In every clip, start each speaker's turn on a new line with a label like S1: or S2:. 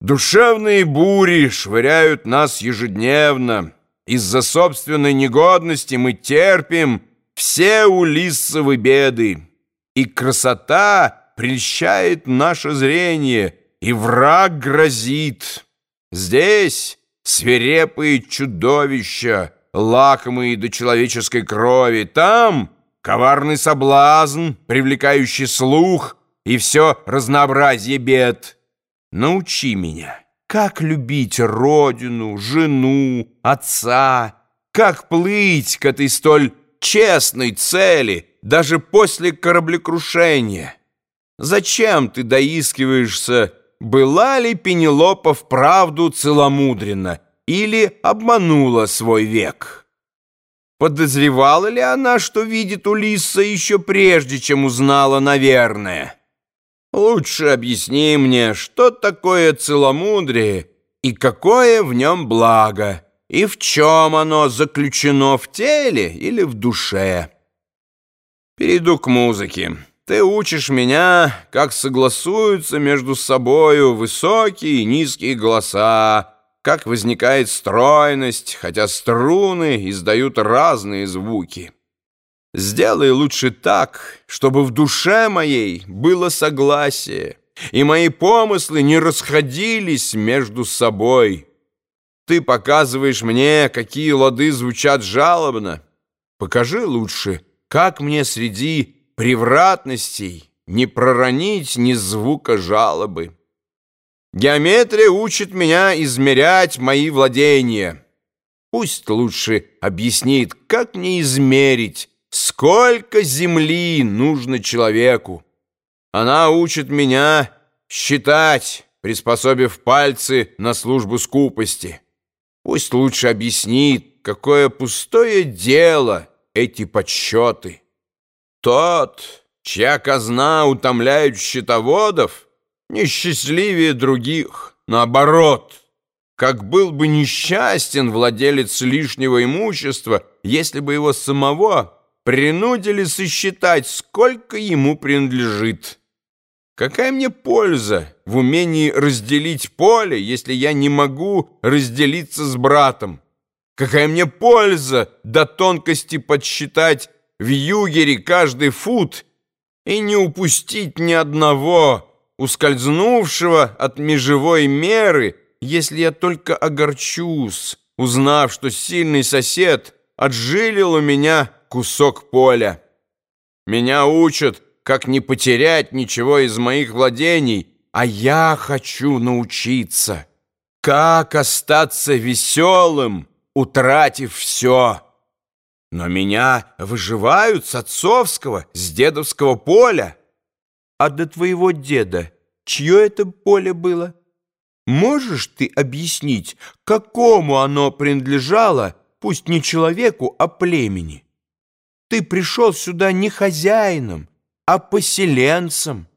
S1: Душевные бури швыряют нас ежедневно. Из-за собственной негодности мы терпим все улиссовы беды. И красота прельщает наше зрение, и враг грозит. Здесь свирепые чудовища, лакомые до человеческой крови. Там коварный соблазн, привлекающий слух, и все разнообразие бед. Научи меня, как любить родину, жену, отца, как плыть к этой столь честной цели, даже после кораблекрушения. Зачем ты доискиваешься, была ли Пенелопа вправду целомудрена или обманула свой век? Подозревала ли она, что видит Улисса еще прежде, чем узнала, наверное? Лучше объясни мне, что такое целомудрие и какое в нем благо, и в чем оно заключено в теле или в душе. Перейду к музыке. Ты учишь меня, как согласуются между собою высокие и низкие голоса, как возникает стройность, хотя струны издают разные звуки. Сделай лучше так, чтобы в душе моей было согласие, и мои помыслы не расходились между собой. Ты показываешь мне, какие лады звучат жалобно. Покажи лучше, как мне среди превратностей не проронить ни звука жалобы. Геометрия учит меня измерять мои владения. Пусть лучше объяснит, как мне измерить, Сколько земли нужно человеку? Она учит меня считать, приспособив пальцы на службу скупости. Пусть лучше объяснит, какое пустое дело эти подсчеты. Тот, чья казна утомляет счетоводов, несчастливее других, наоборот. Как был бы несчастен владелец лишнего имущества, если бы его самого принудили сосчитать, сколько ему принадлежит. Какая мне польза в умении разделить поле, если я не могу разделиться с братом? Какая мне польза до тонкости подсчитать в югере каждый фут и не упустить ни одного, ускользнувшего от межевой меры, если я только огорчусь, узнав, что сильный сосед отжилил у меня кусок поля. Меня учат, как не потерять ничего из моих владений, а я хочу научиться, как остаться веселым, утратив все. Но меня выживают с отцовского, с дедовского поля. А до твоего деда чье это поле было? Можешь ты объяснить, какому оно принадлежало, пусть не человеку, а племени? Ты пришел сюда не хозяином, а поселенцем.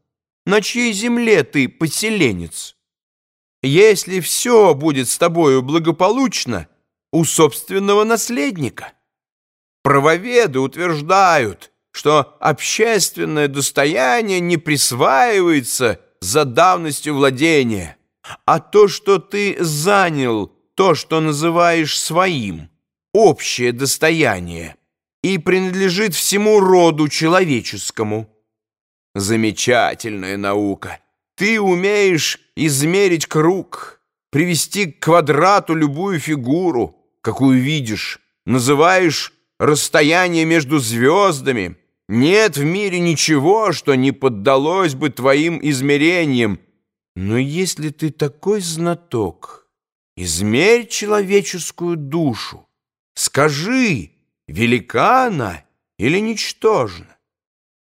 S1: На чьей земле ты поселенец? Если все будет с тобою благополучно, у собственного наследника. Правоведы утверждают, что общественное достояние не присваивается за давностью владения, а то, что ты занял, то, что называешь своим, общее достояние – и принадлежит всему роду человеческому. Замечательная наука. Ты умеешь измерить круг, привести к квадрату любую фигуру, какую видишь, называешь расстояние между звездами. Нет в мире ничего, что не поддалось бы твоим измерениям. Но если ты такой знаток, измерь человеческую душу. Скажи, велика она или ничтожна?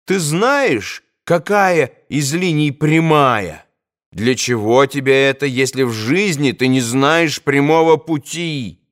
S1: Ты знаешь, какая из линий прямая? Для чего тебе это, если в жизни ты не знаешь прямого пути?»